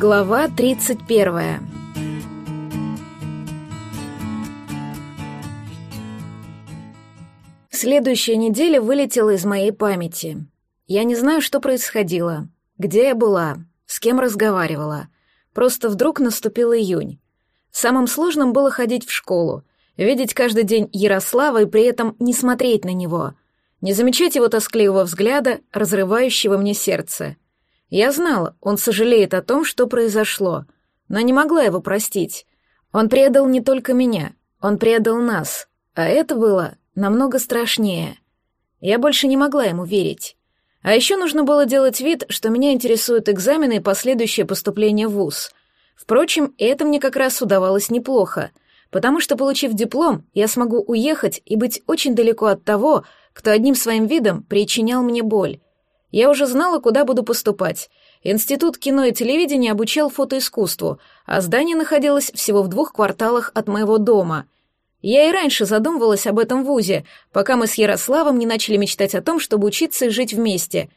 Глава 31 Следующая неделя вылетела из моей памяти. Я не знаю, что происходило, где я была, с кем разговаривала. Просто вдруг наступил июнь. Самым сложным было ходить в школу, видеть каждый день Ярослава и при этом не смотреть на него, не замечать его тоскливого взгляда, разрывающего мне сердце — я знала, он сожалеет о том, что произошло, но не могла его простить. Он предал не только меня, он предал нас, а это было намного страшнее. Я больше не могла ему верить. А еще нужно было делать вид, что меня интересуют экзамены и последующее поступление в ВУЗ. Впрочем, это мне как раз удавалось неплохо, потому что, получив диплом, я смогу уехать и быть очень далеко от того, кто одним своим видом причинял мне боль. Я уже знала, куда буду поступать. Институт кино и телевидения обучал фотоискусству, а здание находилось всего в двух кварталах от моего дома. Я и раньше задумывалась об этом вузе, пока мы с Ярославом не начали мечтать о том, чтобы учиться и жить вместе.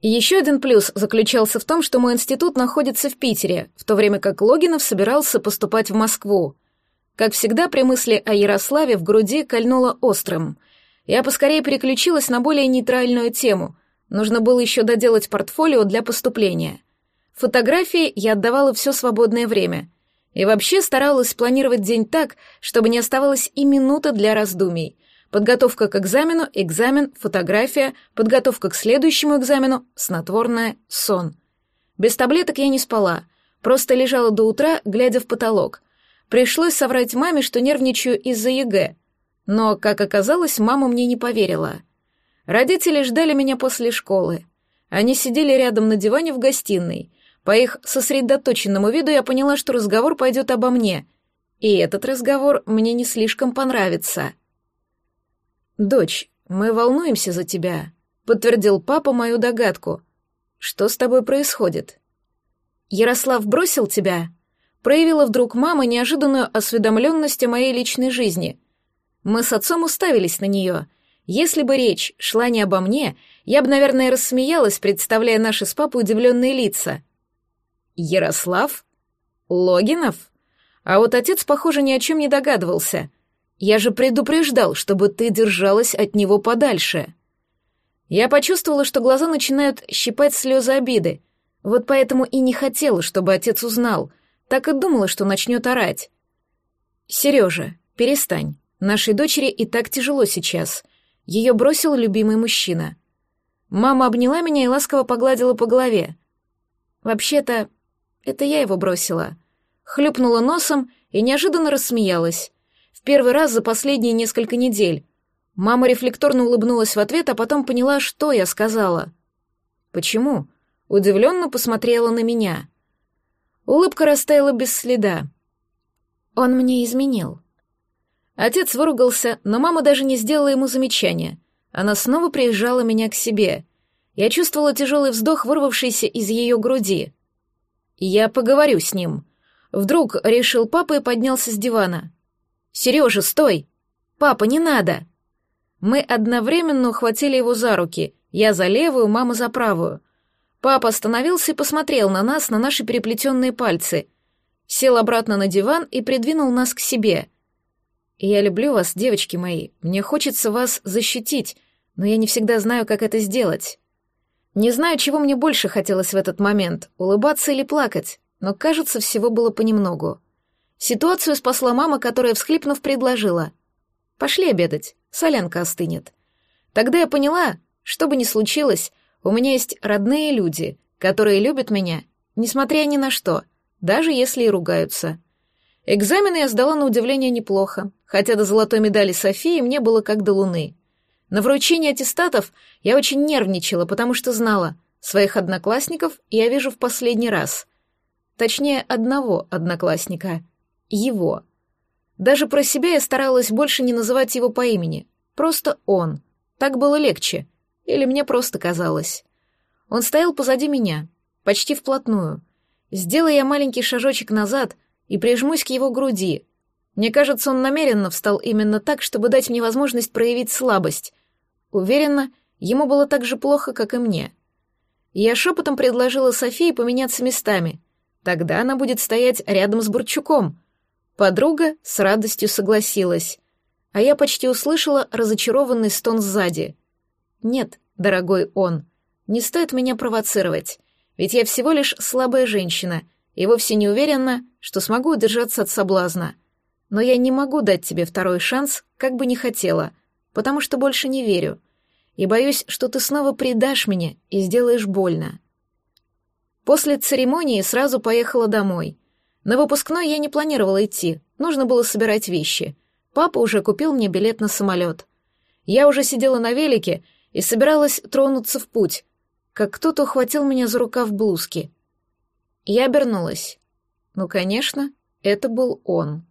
еще один плюс заключался в том, что мой институт находится в Питере, в то время как Логинов собирался поступать в Москву. Как всегда, при мысли о Ярославе в груди кольнуло острым. Я поскорее переключилась на более нейтральную тему — Нужно было еще доделать портфолио для поступления. Фотографии я отдавала все свободное время. И вообще старалась планировать день так, чтобы не оставалось и минуты для раздумий. Подготовка к экзамену, экзамен, фотография, подготовка к следующему экзамену, снотворное, сон. Без таблеток я не спала, просто лежала до утра, глядя в потолок. Пришлось соврать маме, что нервничаю из-за ЕГЭ. Но, как оказалось, мама мне не поверила — Родители ждали меня после школы. Они сидели рядом на диване в гостиной. По их сосредоточенному виду я поняла, что разговор пойдет обо мне. И этот разговор мне не слишком понравится. «Дочь, мы волнуемся за тебя», — подтвердил папа мою догадку. «Что с тобой происходит?» «Ярослав бросил тебя?» Проявила вдруг мама неожиданную осведомленность о моей личной жизни. Мы с отцом уставились на нее — если бы речь шла не обо мне, я бы, наверное, рассмеялась, представляя наши с папой удивленные лица. Ярослав? Логинов? А вот отец, похоже, ни о чем не догадывался. Я же предупреждал, чтобы ты держалась от него подальше. Я почувствовала, что глаза начинают щипать слезы обиды. Вот поэтому и не хотела, чтобы отец узнал. Так и думала, что начнет орать. «Сережа, перестань. Нашей дочери и так тяжело сейчас. Ее бросил любимый мужчина. Мама обняла меня и ласково погладила по голове. Вообще-то, это я его бросила. Хлюпнула носом и неожиданно рассмеялась. В первый раз за последние несколько недель. Мама рефлекторно улыбнулась в ответ, а потом поняла, что я сказала. «Почему?» Удивленно посмотрела на меня. Улыбка растаяла без следа. «Он мне изменил», Отец выругался, но мама даже не сделала ему замечания. Она снова приезжала меня к себе. Я чувствовала тяжелый вздох, вырвавшийся из ее груди. «Я поговорю с ним». Вдруг решил папа и поднялся с дивана. «Сережа, стой! Папа, не надо!» Мы одновременно ухватили его за руки, я за левую, мама за правую. Папа остановился и посмотрел на нас, на наши переплетенные пальцы. Сел обратно на диван и придвинул нас к себе — я люблю вас, девочки мои. Мне хочется вас защитить, но я не всегда знаю, как это сделать. Не знаю, чего мне больше хотелось в этот момент, улыбаться или плакать, но, кажется, всего было понемногу. Ситуацию спасла мама, которая, всхлипнув, предложила. «Пошли обедать, солянка остынет». Тогда я поняла, что бы ни случилось, у меня есть родные люди, которые любят меня, несмотря ни на что, даже если и ругаются. Экзамены я сдала на удивление неплохо, хотя до золотой медали Софии мне было как до луны. На вручении аттестатов я очень нервничала, потому что знала, своих одноклассников я вижу в последний раз. Точнее, одного одноклассника. Его. Даже про себя я старалась больше не называть его по имени. Просто он. Так было легче. Или мне просто казалось. Он стоял позади меня, почти вплотную. Сделая я маленький шажочек назад — и прижмусь к его груди. Мне кажется, он намеренно встал именно так, чтобы дать мне возможность проявить слабость. Уверена, ему было так же плохо, как и мне. Я шепотом предложила Софии поменяться местами. Тогда она будет стоять рядом с Бурчуком. Подруга с радостью согласилась. А я почти услышала разочарованный стон сзади. «Нет, дорогой он, не стоит меня провоцировать, ведь я всего лишь слабая женщина и вовсе не уверена, что смогу удержаться от соблазна. Но я не могу дать тебе второй шанс, как бы не хотела, потому что больше не верю. И боюсь, что ты снова предашь меня и сделаешь больно. После церемонии сразу поехала домой. На выпускной я не планировала идти, нужно было собирать вещи. Папа уже купил мне билет на самолет. Я уже сидела на велике и собиралась тронуться в путь, как кто-то ухватил меня за рукав блузки. Я обернулась. Ну, конечно, это был он.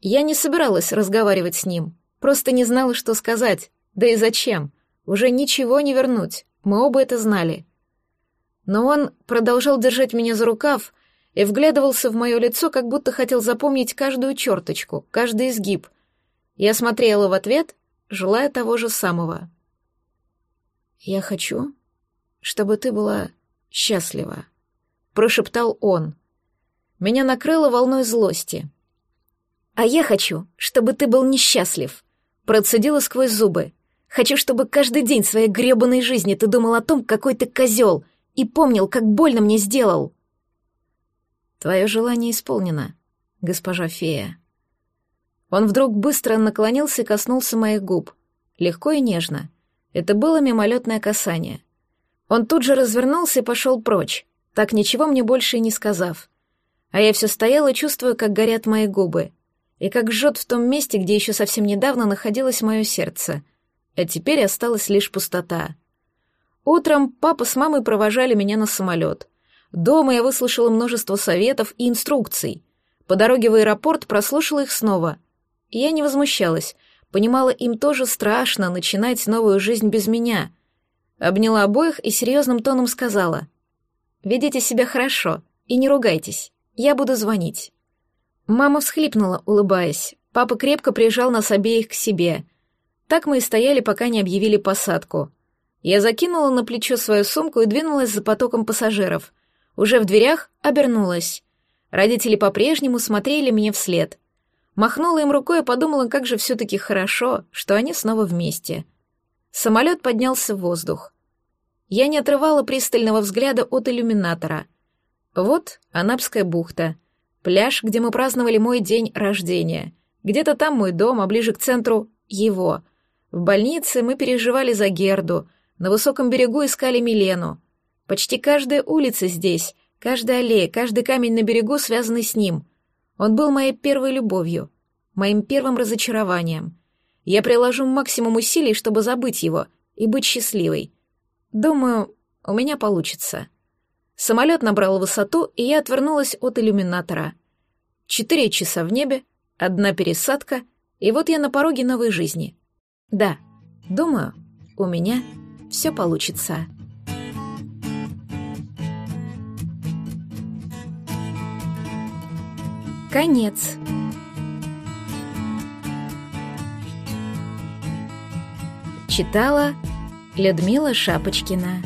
Я не собиралась разговаривать с ним, просто не знала, что сказать. Да и зачем? Уже ничего не вернуть, мы оба это знали. Но он продолжал держать меня за рукав и вглядывался в мое лицо, как будто хотел запомнить каждую черточку, каждый изгиб. Я смотрела в ответ, желая того же самого. «Я хочу, чтобы ты была счастлива», — прошептал он. Меня накрыло волной злости. «А я хочу, чтобы ты был несчастлив», — процедила сквозь зубы. «Хочу, чтобы каждый день своей гребаной жизни ты думал о том, какой ты козел, и помнил, как больно мне сделал». «Твое желание исполнено, госпожа фея». Он вдруг быстро наклонился и коснулся моих губ, легко и нежно. Это было мимолетное касание. Он тут же развернулся и пошел прочь, так ничего мне больше и не сказав. А я все стояла, чувствуя, как горят мои губы — и как жжет в том месте, где еще совсем недавно находилось мое сердце. А теперь осталась лишь пустота. Утром папа с мамой провожали меня на самолет. Дома я выслушала множество советов и инструкций. По дороге в аэропорт прослушала их снова. И я не возмущалась, понимала, им тоже страшно начинать новую жизнь без меня. Обняла обоих и серьезным тоном сказала. «Ведите себя хорошо и не ругайтесь, я буду звонить». Мама всхлипнула, улыбаясь. Папа крепко прижал нас обеих к себе. Так мы и стояли, пока не объявили посадку. Я закинула на плечо свою сумку и двинулась за потоком пассажиров. Уже в дверях обернулась. Родители по-прежнему смотрели мне вслед. Махнула им рукой и подумала, как же все-таки хорошо, что они снова вместе. Самолет поднялся в воздух. Я не отрывала пристального взгляда от иллюминатора. Вот Анапская бухта — Пляж, где мы праздновали мой день рождения. Где-то там мой дом, а ближе к центру — его. В больнице мы переживали за Герду, на высоком берегу искали Милену. Почти каждая улица здесь, каждая аллея, каждый камень на берегу связанный с ним. Он был моей первой любовью, моим первым разочарованием. Я приложу максимум усилий, чтобы забыть его и быть счастливой. Думаю, у меня получится. Самолет набрал высоту, и я отвернулась от иллюминатора. Четыре часа в небе, одна пересадка, и вот я на пороге новой жизни. Да, думаю, у меня все получится. Конец. Читала Людмила Шапочкина.